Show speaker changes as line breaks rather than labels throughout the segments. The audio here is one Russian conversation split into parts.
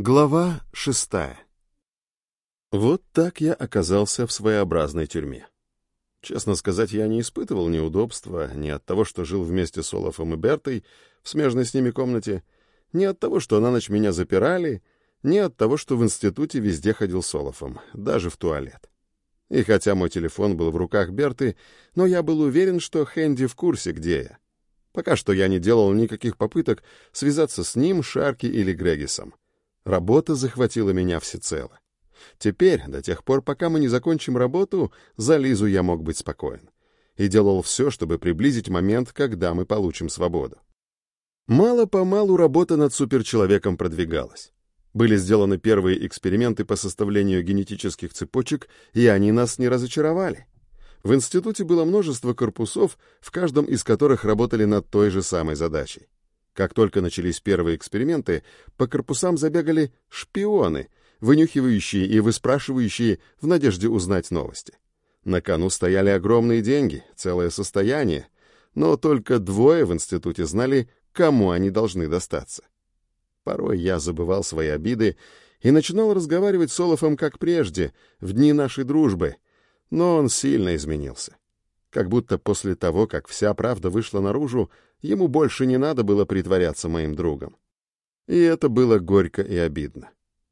Глава шестая. Вот так я оказался в своеобразной тюрьме. Честно сказать, я не испытывал неудобства ни от того, что жил вместе с Олафом и Бертой в смежной с ними комнате, ни от того, что на ночь меня запирали, ни от того, что в институте везде ходил с Олафом, даже в туалет. И хотя мой телефон был в руках Берты, но я был уверен, что Хэнди в курсе, где я. Пока что я не делал никаких попыток связаться с ним, Шарки или Грегисом. Работа захватила меня всецело. Теперь, до тех пор, пока мы не закончим работу, за Лизу я мог быть спокоен. И делал все, чтобы приблизить момент, когда мы получим свободу. Мало-помалу работа над суперчеловеком продвигалась. Были сделаны первые эксперименты по составлению генетических цепочек, и они нас не разочаровали. В институте было множество корпусов, в каждом из которых работали над той же самой задачей. Как только начались первые эксперименты, по корпусам забегали шпионы, вынюхивающие и выспрашивающие в надежде узнать новости. На кону стояли огромные деньги, целое состояние, но только двое в институте знали, кому они должны достаться. Порой я забывал свои обиды и начинал разговаривать с Олафом как прежде, в дни нашей дружбы, но он сильно изменился. Как будто после того, как вся правда вышла наружу, ему больше не надо было притворяться моим другом. И это было горько и обидно.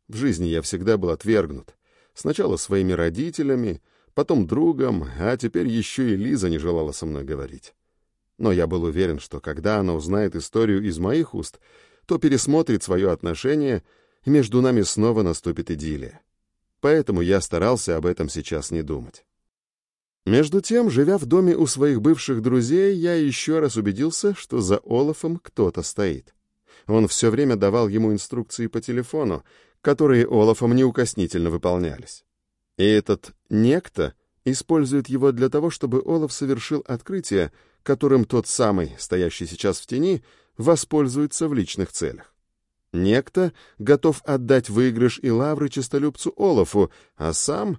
В жизни я всегда был отвергнут. Сначала своими родителями, потом другом, а теперь еще и Лиза не желала со мной говорить. Но я был уверен, что когда она узнает историю из моих уст, то пересмотрит свое отношение, и между нами снова наступит идиллия. Поэтому я старался об этом сейчас не думать. Между тем, живя в доме у своих бывших друзей, я еще раз убедился, что за Олафом кто-то стоит. Он все время давал ему инструкции по телефону, которые Олафом неукоснительно выполнялись. И этот «некто» использует его для того, чтобы Олаф совершил открытие, которым тот самый, стоящий сейчас в тени, воспользуется в личных целях. Некто готов отдать выигрыш и лавры честолюбцу Олафу, а сам...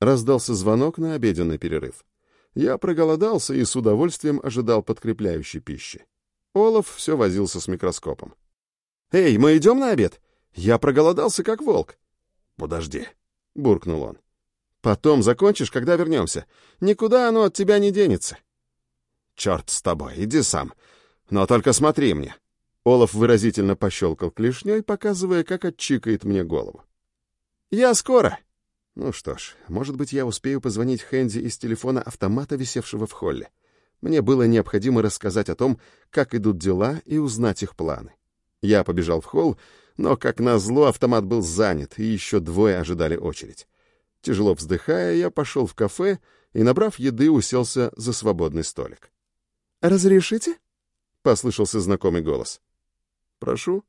Раздался звонок на обеденный перерыв. Я проголодался и с удовольствием ожидал подкрепляющей пищи. Олаф все возился с микроскопом. «Эй, мы идем на обед? Я проголодался, как волк». «Подожди», — буркнул он. «Потом закончишь, когда вернемся. Никуда оно от тебя не денется». «Черт с тобой, иди сам. Но только смотри мне». Олаф выразительно пощелкал клешней, показывая, как отчикает мне голову. «Я скоро!» Ну что ж, может быть, я успею позвонить Хэнди из телефона автомата, висевшего в холле. Мне было необходимо рассказать о том, как идут дела, и узнать их планы. Я побежал в холл, но, как назло, автомат был занят, и еще двое ожидали очередь. Тяжело вздыхая, я пошел в кафе и, набрав еды, уселся за свободный столик. «Разрешите?» — послышался знакомый голос. «Прошу».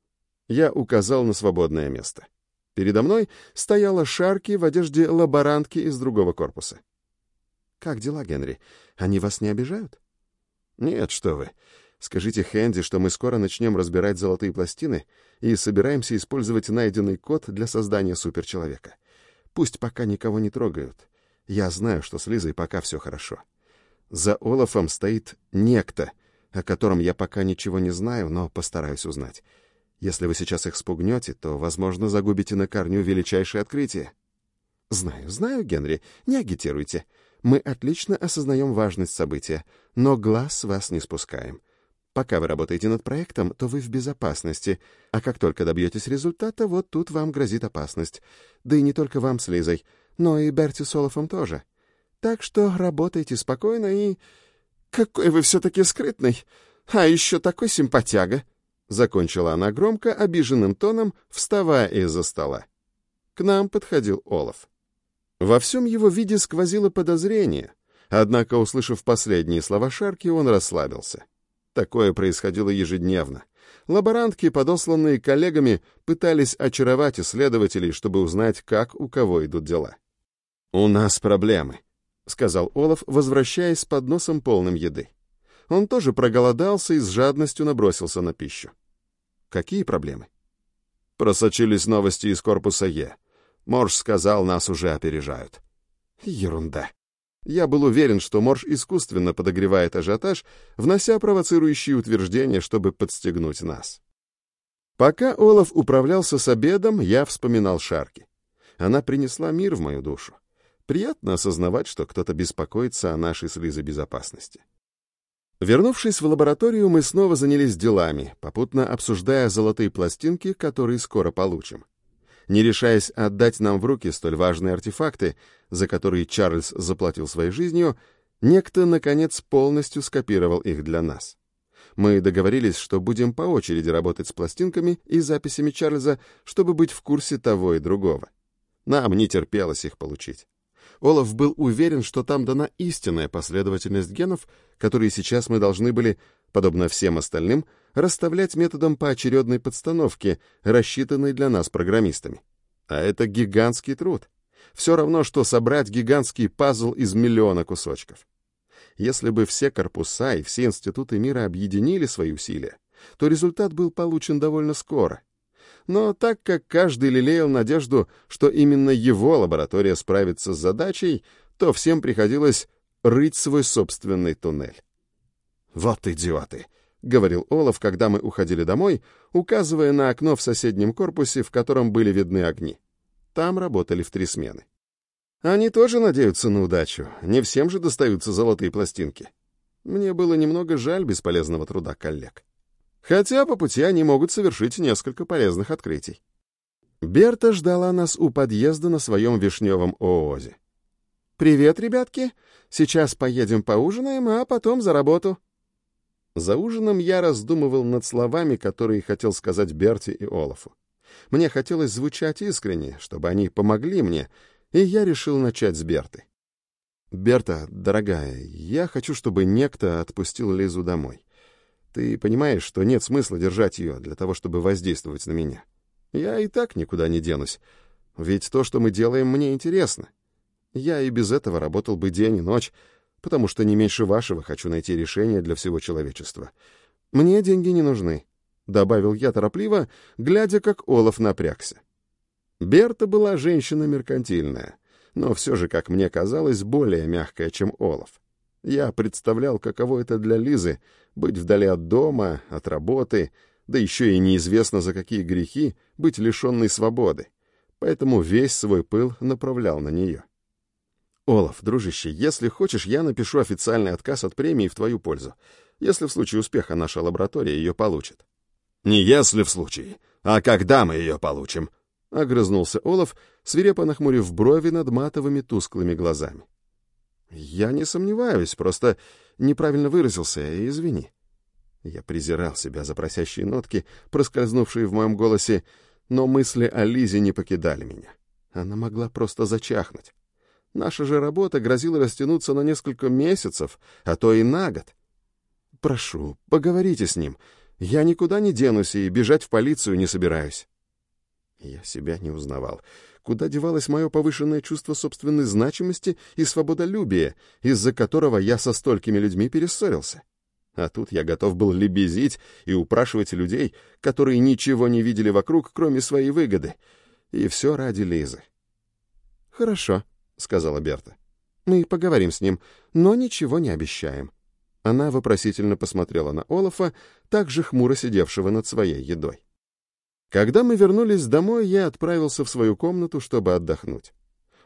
Я указал на свободное место. Передо мной стояла Шарки в одежде лаборантки из другого корпуса. «Как дела, Генри? Они вас не обижают?» «Нет, что вы. Скажите Хэнди, что мы скоро начнем разбирать золотые пластины и собираемся использовать найденный код для создания суперчеловека. Пусть пока никого не трогают. Я знаю, что с Лизой пока все хорошо. За Олафом стоит некто, о котором я пока ничего не знаю, но постараюсь узнать. Если вы сейчас их спугнете, то, возможно, загубите на корню величайшее открытие. Знаю, знаю, Генри, не агитируйте. Мы отлично осознаем важность события, но глаз вас не спускаем. Пока вы работаете над проектом, то вы в безопасности, а как только добьетесь результата, вот тут вам грозит опасность. Да и не только вам с Лизой, но и Берти Солофом тоже. Так что работайте спокойно и... Какой вы все-таки скрытный! А еще такой симпатяга!» Закончила она громко, обиженным тоном, вставая из-за стола. К нам подходил Олаф. Во всем его виде сквозило подозрение, однако, услышав последние слова Шарки, он расслабился. Такое происходило ежедневно. Лаборантки, подосланные коллегами, пытались очаровать исследователей, чтобы узнать, как у кого идут дела. «У нас проблемы», — сказал Олаф, возвращаясь с подносом полным еды. Он тоже проголодался и с жадностью набросился на пищу. «Какие проблемы?» Просочились новости из корпуса Е. Морж сказал, нас уже опережают. Ерунда. Я был уверен, что Морж искусственно подогревает ажиотаж, внося провоцирующие утверждения, чтобы подстегнуть нас. Пока Олаф управлялся с обедом, я вспоминал Шарки. Она принесла мир в мою душу. Приятно осознавать, что кто-то беспокоится о нашей с безопасности. Вернувшись в лабораторию, мы снова занялись делами, попутно обсуждая золотые пластинки, которые скоро получим. Не решаясь отдать нам в руки столь важные артефакты, за которые Чарльз заплатил своей жизнью, некто, наконец, полностью скопировал их для нас. Мы договорились, что будем по очереди работать с пластинками и записями Чарльза, чтобы быть в курсе того и другого. Нам не терпелось их получить. Олаф был уверен, что там дана истинная последовательность генов, которые сейчас мы должны были, подобно всем остальным, расставлять методом поочередной подстановки, рассчитанной для нас программистами. А это гигантский труд. Все равно, что собрать гигантский пазл из миллиона кусочков. Если бы все корпуса и все институты мира объединили свои усилия, то результат был получен довольно скоро. Но так как каждый лелеял надежду, что именно его лаборатория справится с задачей, то всем приходилось рыть свой собственный туннель. «Вот идиоты!» — говорил Олаф, когда мы уходили домой, указывая на окно в соседнем корпусе, в котором были видны огни. Там работали в три смены. Они тоже надеются на удачу. Не всем же достаются золотые пластинки. Мне было немного жаль бесполезного труда коллег. Хотя по пути они могут совершить несколько полезных открытий. Берта ждала нас у подъезда на своем вишневом оозе. «Привет, ребятки! Сейчас поедем поужинаем, а потом за работу». За ужином я раздумывал над словами, которые хотел сказать Берти и Олафу. Мне хотелось звучать искренне, чтобы они помогли мне, и я решил начать с Берты. «Берта, дорогая, я хочу, чтобы некто отпустил Лизу домой. Ты понимаешь, что нет смысла держать ее для того, чтобы воздействовать на меня. Я и так никуда не денусь, ведь то, что мы делаем, мне интересно. Я и без этого работал бы день и ночь, потому что не меньше вашего хочу найти решение для всего человечества. Мне деньги не нужны», — добавил я торопливо, глядя, как Олаф напрягся. Берта была женщина меркантильная, но все же, как мне казалось, более мягкая, чем Олаф. Я представлял, каково это для Лизы — быть вдали от дома, от работы, да еще и неизвестно за какие грехи быть лишенной свободы. Поэтому весь свой пыл направлял на нее. «Олаф, дружище, если хочешь, я напишу официальный отказ от премии в твою пользу, если в случае успеха наша лаборатория ее получит».
«Не если в случае, а когда мы ее получим?»
— огрызнулся Олаф, свирепо нахмурив брови над матовыми тусклыми глазами. «Я не сомневаюсь, просто неправильно выразился, извини». Я презирал себя за просящие нотки, проскользнувшие в моем голосе, но мысли о Лизе не покидали меня. Она могла просто зачахнуть. Наша же работа грозила растянуться на несколько месяцев, а то и на год. «Прошу, поговорите с ним. Я никуда не денусь и бежать в полицию не собираюсь». Я себя не узнавал. Куда девалось мое повышенное чувство собственной значимости и свободолюбия, из-за которого я со столькими людьми перессорился? А тут я готов был лебезить и упрашивать людей, которые ничего не видели вокруг, кроме своей выгоды. И все ради Лизы. «Хорошо», — сказала Берта. «Мы поговорим с ним, но ничего не обещаем». Она вопросительно посмотрела на Олафа, также хмуро сидевшего над своей едой. Когда мы вернулись домой, я отправился в свою комнату, чтобы отдохнуть.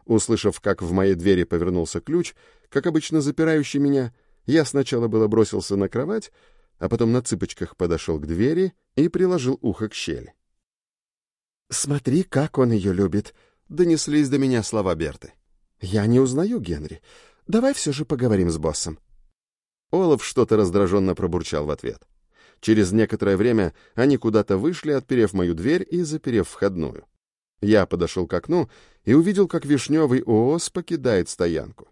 Услышав, как в моей двери повернулся ключ, как обычно запирающий меня, я сначала было бросился на кровать, а потом на цыпочках подошел к двери и приложил ухо к щели. «Смотри, как он ее любит!» — донеслись до меня слова Берты. «Я не узнаю Генри. Давай все же поговорим с боссом». Олаф что-то раздраженно пробурчал в ответ. Через некоторое время они куда-то вышли, отперев мою дверь и заперев входную. Я подошел к окну и увидел, как вишневый ООС покидает стоянку.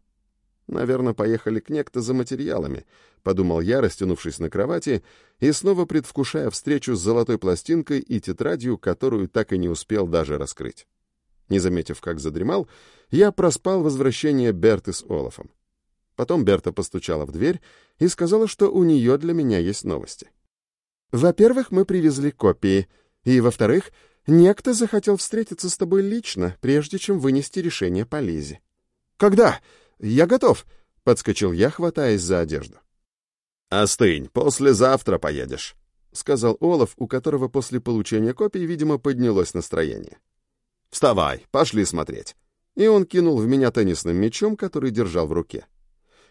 Наверное, поехали к некто за материалами, подумал я, растянувшись на кровати и снова предвкушая встречу с золотой пластинкой и тетрадью, которую так и не успел даже раскрыть. Не заметив, как задремал, я проспал возвращение Берты с Олафом. Потом Берта постучала в дверь и сказала, что у нее для меня есть новости. Во-первых, мы привезли копии, и, во-вторых, некто захотел встретиться с тобой лично, прежде чем вынести решение по Лизе. «Когда? Я готов!» — подскочил я, хватаясь за одежду.
«Остынь, послезавтра поедешь».
— сказал Олаф, у которого после получения копий, видимо, поднялось настроение. «Вставай, пошли смотреть». И он кинул в меня теннисным мячом, который держал в руке.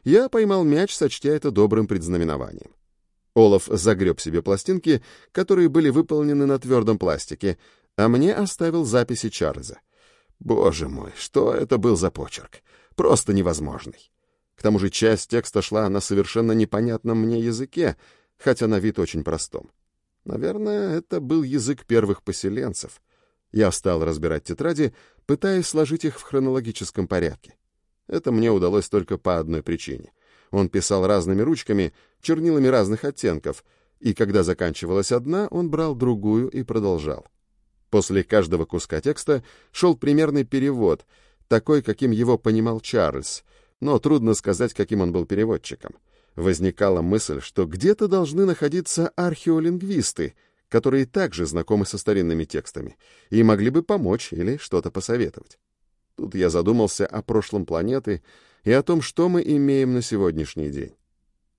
Я поймал мяч, сочтя это добрым предзнаменованием. Олаф загреб себе пластинки, которые были выполнены на твердом пластике, а мне оставил записи Чарльза. Боже мой, что это был за почерк? Просто невозможный. К тому же часть текста шла на совершенно непонятном мне языке, хотя на вид очень простом. Наверное, это был язык первых поселенцев. Я стал разбирать тетради, пытаясь сложить их в хронологическом порядке. Это мне удалось только по одной причине. Он писал разными ручками, чернилами разных оттенков, и когда заканчивалась одна, он брал другую и продолжал. После каждого куска текста шел примерный перевод, такой, каким его понимал Чарльз, но трудно сказать, каким он был переводчиком. Возникала мысль, что где-то должны находиться археолингвисты, которые также знакомы со старинными текстами и могли бы помочь или что-то посоветовать. Тут я задумался о прошлом планеты и о том, что мы имеем на сегодняшний день.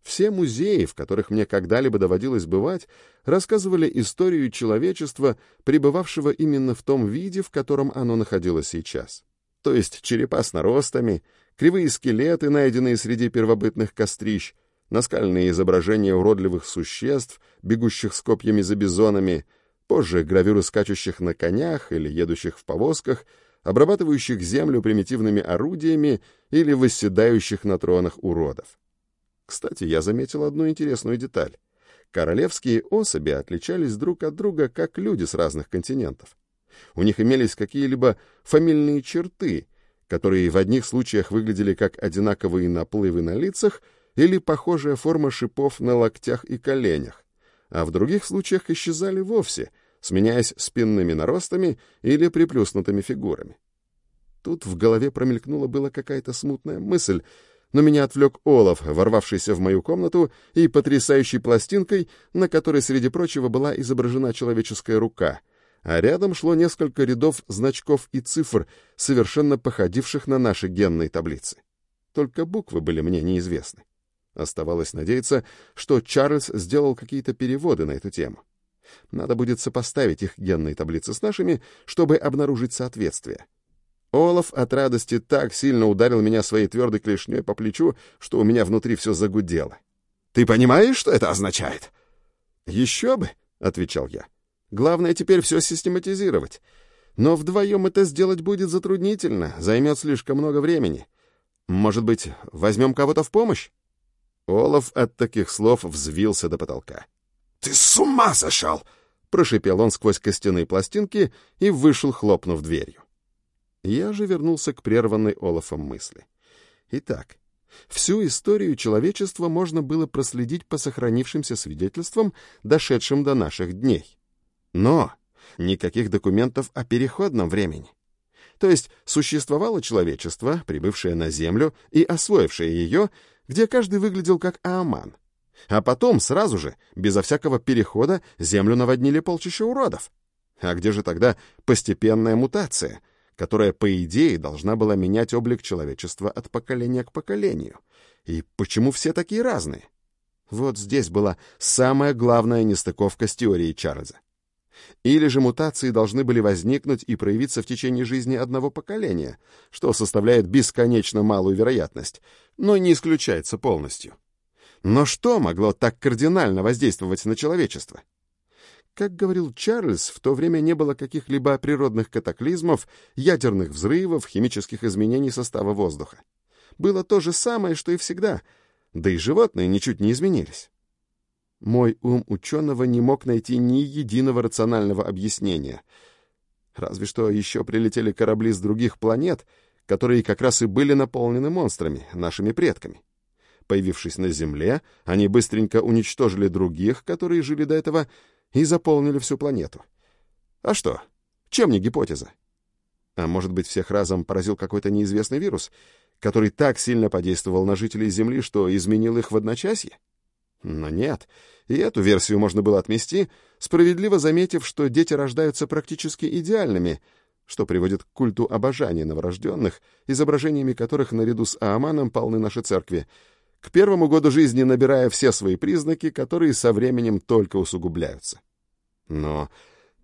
Все музеи, в которых мне когда-либо доводилось бывать, рассказывали историю человечества, пребывавшего именно в том виде, в котором оно находилось сейчас. То есть черепа с наростами, кривые скелеты, найденные среди первобытных кострищ, наскальные изображения уродливых существ, бегущих с копьями за бизонами, позже гравюры скачущих на конях или едущих в повозках, обрабатывающих землю примитивными орудиями или восседающих на тронах уродов. Кстати, я заметил одну интересную деталь. Королевские особи отличались друг от друга, как люди с разных континентов. У них имелись какие-либо фамильные черты, которые в одних случаях выглядели как одинаковые наплывы на лицах или похожая форма шипов на локтях и коленях, а в других случаях исчезали вовсе, сменяясь спинными наростами или приплюснутыми фигурами. Тут в голове промелькнула была какая-то смутная мысль, но меня отвлек Олаф, ворвавшийся в мою комнату и потрясающей пластинкой, на которой, среди прочего, была изображена человеческая рука, а рядом шло несколько рядов значков и цифр, совершенно походивших на наши генные таблицы. Только буквы были мне неизвестны. Оставалось надеяться, что Чарльз сделал какие-то переводы на эту тему. Надо будет сопоставить их генные таблицы с нашими, чтобы обнаружить соответствие. Олаф от радости так сильно ударил меня своей твердой клешней по плечу, что у меня внутри все загудело.
«Ты понимаешь, что это означает?»
«Еще бы», — отвечал я. «Главное теперь все систематизировать. Но вдвоем это сделать будет затруднительно, займет слишком много времени. Может быть, возьмем кого-то в помощь?» Олаф от таких слов взвился до потолка.
«Ты с ума сошел!»
— прошипел он сквозь костяные пластинки и вышел, хлопнув дверью. Я же вернулся к прерванной Олафом мысли. Итак, всю историю человечества можно было проследить по сохранившимся свидетельствам, дошедшим до наших дней. Но никаких документов о переходном времени. То есть существовало человечество, прибывшее на Землю и освоившее ее, где каждый выглядел как Ааман. А потом, сразу же, безо всякого перехода, Землю наводнили полчища уродов. А где же тогда постепенная мутация, которая, по идее, должна была менять облик человечества от поколения к поколению. И почему все такие разные? Вот здесь была самая главная нестыковка с теорией Чарльза. Или же мутации должны были возникнуть и проявиться в течение жизни одного поколения, что составляет бесконечно малую вероятность, но не исключается полностью. Но что могло так кардинально воздействовать на человечество? Как говорил Чарльз, в то время не было каких-либо природных катаклизмов, ядерных взрывов, химических изменений состава воздуха. Было то же самое, что и всегда, да и животные ничуть не изменились. Мой ум ученого не мог найти ни единого рационального объяснения. Разве что еще прилетели корабли с других планет, которые как раз и были наполнены монстрами, нашими предками. Появившись на Земле, они быстренько уничтожили других, которые жили до этого, и заполнили всю планету. А что? Чем не гипотеза? А может быть, всех разом поразил какой-то неизвестный вирус, который так сильно подействовал на жителей Земли, что изменил их в одночасье? Но нет, и эту версию можно было отмести, справедливо заметив, что дети рождаются практически идеальными, что приводит к культу обожания новорожденных, изображениями которых наряду с Ааманом полны наши церкви, к первому году жизни набирая все свои признаки, которые со временем только усугубляются. Но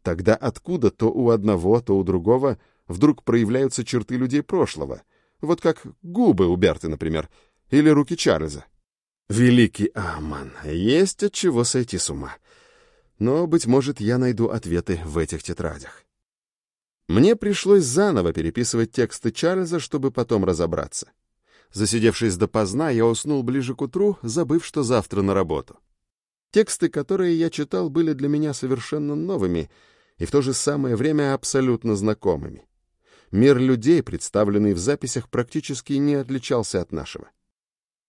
тогда откуда то у одного, то у другого вдруг проявляются черты людей прошлого, вот как губы у Берты, например, или руки Чарльза? Великий Аман, есть от чего сойти с ума. Но, быть может, я найду ответы в этих тетрадях. Мне пришлось заново переписывать тексты Чарльза, чтобы потом разобраться. Засидевшись допоздна, я уснул ближе к утру, забыв, что завтра на работу. Тексты, которые я читал, были для меня совершенно новыми и в то же самое время абсолютно знакомыми. Мир людей, представленный в записях, практически не отличался от нашего.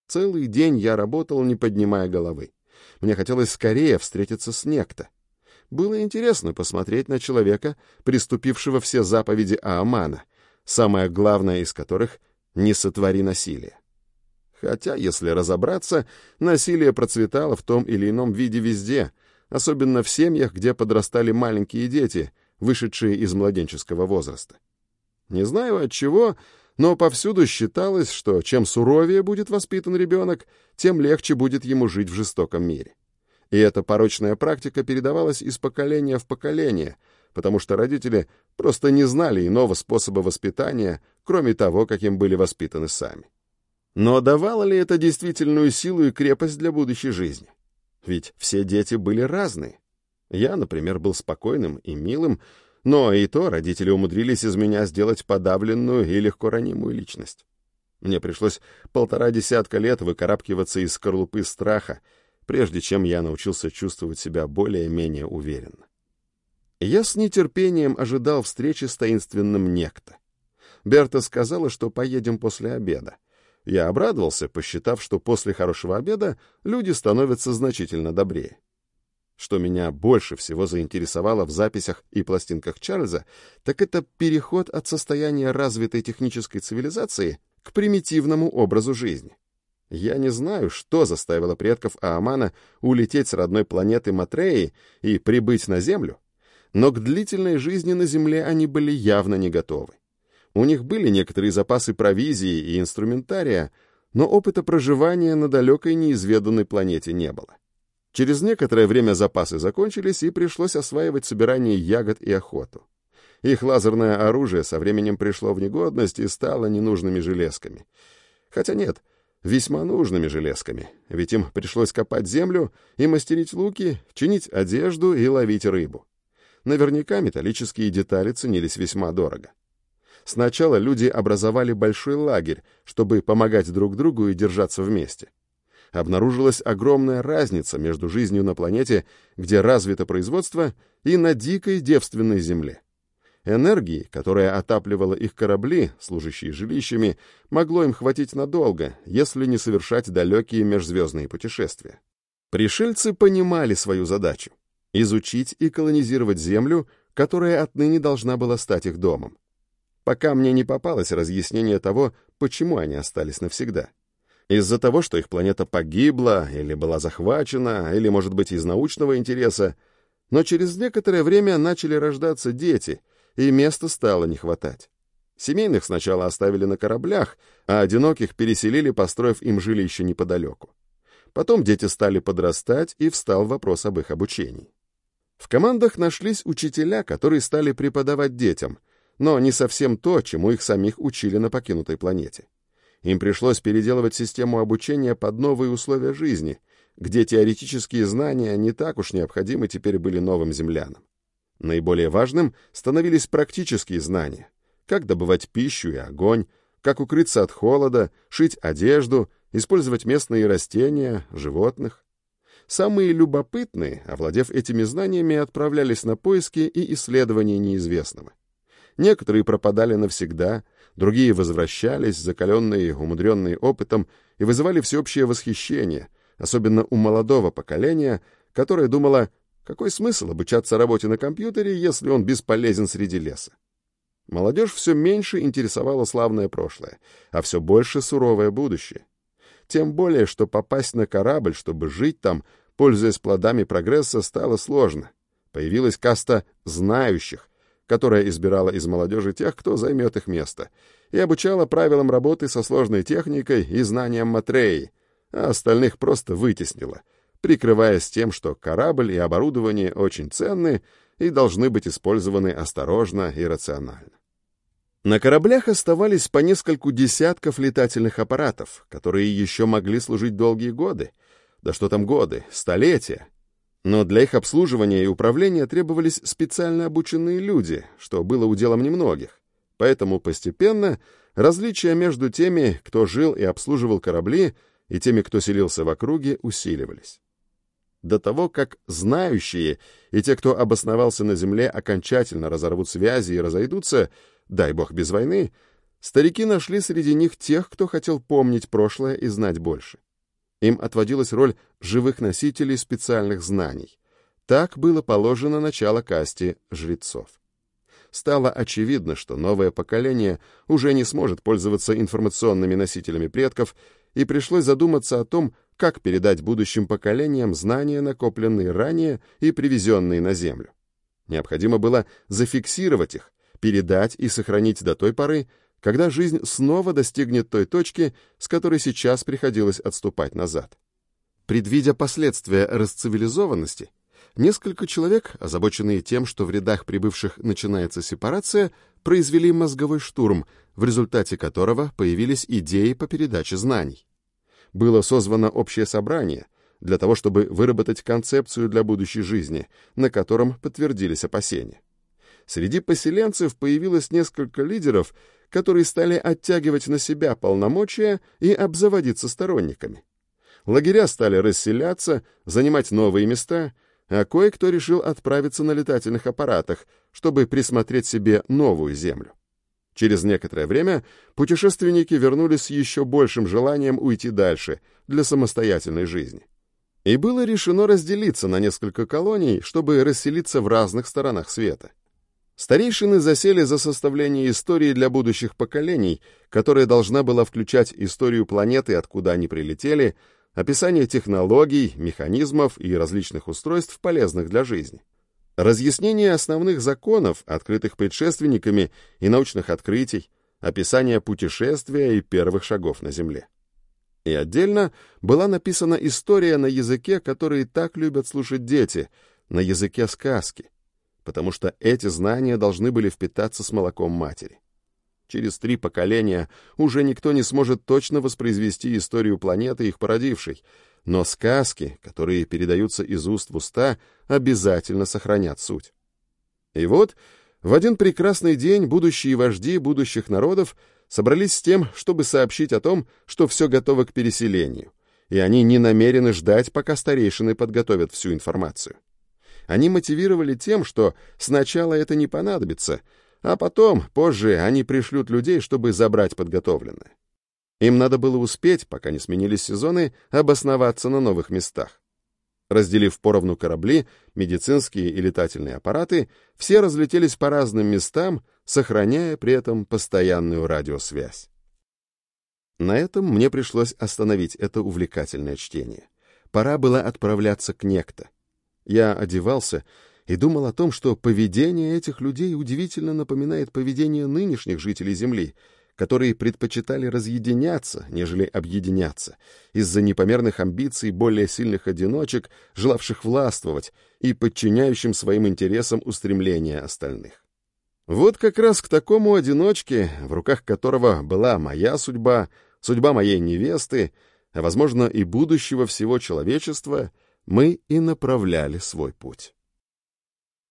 Целый день я работал, не поднимая головы. Мне хотелось скорее встретиться с некто. Было интересно посмотреть на человека, приступившего все заповеди Аамана, самое главное из которых — «не сотвори насилие». Хотя, если разобраться, насилие процветало в том или ином виде везде, особенно в семьях, где подрастали маленькие дети, вышедшие из младенческого возраста. Не знаю от чего, но повсюду считалось, что чем суровее будет воспитан ребенок, тем легче будет ему жить в жестоком мире. И эта порочная практика передавалась из поколения в поколение, потому что родители просто не знали иного способа воспитания, кроме того, каким были воспитаны сами. Но давало ли это действительную силу и крепость для будущей жизни? Ведь все дети были разные. Я, например, был спокойным и милым, но и то родители умудрились из меня сделать подавленную и легко ранимую личность. Мне пришлось полтора десятка лет выкарабкиваться из скорлупы страха, прежде чем я научился чувствовать себя более-менее уверенно. Я с нетерпением ожидал встречи с таинственным некто. Берта сказала, что поедем после обеда. Я обрадовался, посчитав, что после хорошего обеда люди становятся значительно добрее. Что меня больше всего заинтересовало в записях и пластинках Чарльза, так это переход от состояния развитой технической цивилизации к примитивному образу жизни. Я не знаю, что заставило предков Аамана улететь с родной планеты Матреи и прибыть на Землю, но к длительной жизни на Земле они были явно не готовы. У них были некоторые запасы провизии и инструментария, но опыта проживания на далекой неизведанной планете не было. Через некоторое время запасы закончились, и пришлось осваивать собирание ягод и охоту. Их лазерное оружие со временем пришло в негодность и стало ненужными железками. Хотя нет — весьма нужными железками, ведь им пришлось копать землю и мастерить луки, чинить одежду и ловить рыбу. Наверняка металлические детали ценились весьма дорого. Сначала люди образовали большой лагерь, чтобы помогать друг другу и держаться вместе. Обнаружилась огромная разница между жизнью на планете, где развито производство, и на дикой девственной земле. Энергии, которая отапливала их корабли, служащие жилищами, могло им хватить надолго, если не совершать далекие межзвездные путешествия. Пришельцы понимали свою задачу — изучить и колонизировать Землю, которая отныне должна была стать их домом. Пока мне не попалось разъяснение того, почему они остались навсегда. Из-за того, что их планета погибла, или была захвачена, или, может быть, из научного интереса, но через некоторое время начали рождаться дети — и места стало не хватать. Семейных сначала оставили на кораблях, а одиноких переселили, построив им жилище неподалеку. Потом дети стали подрастать, и встал вопрос об их обучении. В командах нашлись учителя, которые стали преподавать детям, но не совсем то, чему их самих учили на покинутой планете. Им пришлось переделывать систему обучения под новые условия жизни, где теоретические знания не так уж необходимы теперь были новым землянам. Наиболее важным становились практические знания. Как добывать пищу и огонь, как укрыться от холода, шить одежду, использовать местные растения, животных. Самые любопытные, овладев этими знаниями, отправлялись на поиски и исследования неизвестного. Некоторые пропадали навсегда, другие возвращались, закаленные, умудренные опытом, и вызывали всеобщее восхищение, особенно у молодого поколения, которое думало, какой смысл обучаться работе на компьютере, если он бесполезен среди леса? Молодежь все меньше интересовала славное прошлое, а все больше суровое будущее. Тем более, что попасть на корабль, чтобы жить там, пользуясь плодами прогресса, стало сложно. Появилась каста «знающих», которая избирала из молодежи тех, кто займет их место, и обучала правилам работы со сложной техникой и знаниям Матреи, а остальных просто вытеснила, прикрываясь тем, что корабль и оборудование очень ценны и должны быть использованы осторожно и рационально. На кораблях оставались по нескольку десятков летательных аппаратов, которые еще могли служить долгие годы. Да что там годы, столетия. Но для их обслуживания и управления требовались специально обученные люди, что было уделом немногих. Поэтому постепенно различия между теми, кто жил и обслуживал корабли, и теми, кто селился в округе, усиливались. До того, как знающие и те, кто обосновался на земле, окончательно разорвут связи и разойдутся, дай бог без войны, старики нашли среди них тех, кто хотел помнить прошлое и знать больше. Им отводилась роль живых носителей специальных знаний. Так было положено начало касте жрецов. Стало очевидно, что новое поколение уже не сможет пользоваться информационными носителями предков, и пришлось задуматься о том, как передать будущим поколениям знания, накопленные ранее и привезенные на Землю. Необходимо было зафиксировать их, передать и сохранить до той поры, когда жизнь снова достигнет той точки, с которой сейчас приходилось отступать назад. Предвидя последствия расцивилизованности, несколько человек, озабоченные тем, что в рядах прибывших начинается сепарация, произвели мозговой штурм, в результате которого появились идеи по передаче знаний. Было созвано общее собрание для того, чтобы выработать концепцию для будущей жизни, на котором подтвердились опасения. Среди поселенцев появилось несколько лидеров, которые стали оттягивать на себя полномочия и обзаводиться сторонниками. Лагеря стали расселяться, занимать новые места, а кое-кто решил отправиться на летательных аппаратах, чтобы присмотреть себе новую землю. Через некоторое время путешественники вернулись с еще большим желанием уйти дальше, для самостоятельной жизни. И было решено разделиться на несколько колоний, чтобы расселиться в разных сторонах света. Старейшины засели за составление истории для будущих поколений, которая должна была включать историю планеты, откуда они прилетели, описание технологий, механизмов и различных устройств, полезных для жизни. Разъяснение основных законов, открытых предшественниками, и научных открытий, описание путешествия и первых шагов на Земле. И отдельно была написана история на языке, который так любят слушать дети, на языке сказки, потому что эти знания должны были впитаться с молоком матери. Через три поколения уже никто не сможет точно воспроизвести историю планеты, их породившей, но сказки, которые передаются из уст в уста, обязательно сохранят суть. И вот в один прекрасный день будущие вожди будущих народов собрались с тем, чтобы сообщить о том, что все готово к переселению, и они не намерены ждать, пока старейшины подготовят всю информацию. Они мотивировали тем, что сначала это не понадобится, а потом, позже, они пришлют людей, чтобы забрать подготовленное. Им надо было успеть, пока не сменились сезоны, обосноваться на новых местах. Разделив поровну корабли, медицинские и летательные аппараты, все разлетелись по разным местам, сохраняя при этом постоянную радиосвязь. На этом мне пришлось остановить это увлекательное чтение. Пора было отправляться к некто. Я одевался и думал о том, что поведение этих людей удивительно напоминает поведение нынешних жителей Земли, которые предпочитали разъединяться, нежели объединяться, из-за непомерных амбиций более сильных одиночек, желавших властвовать и подчиняющим своим интересам устремления остальных. Вот как раз к такому одиночке, в руках которого была моя судьба, судьба моей невесты, а, возможно, и будущего всего человечества — мы и направляли свой путь.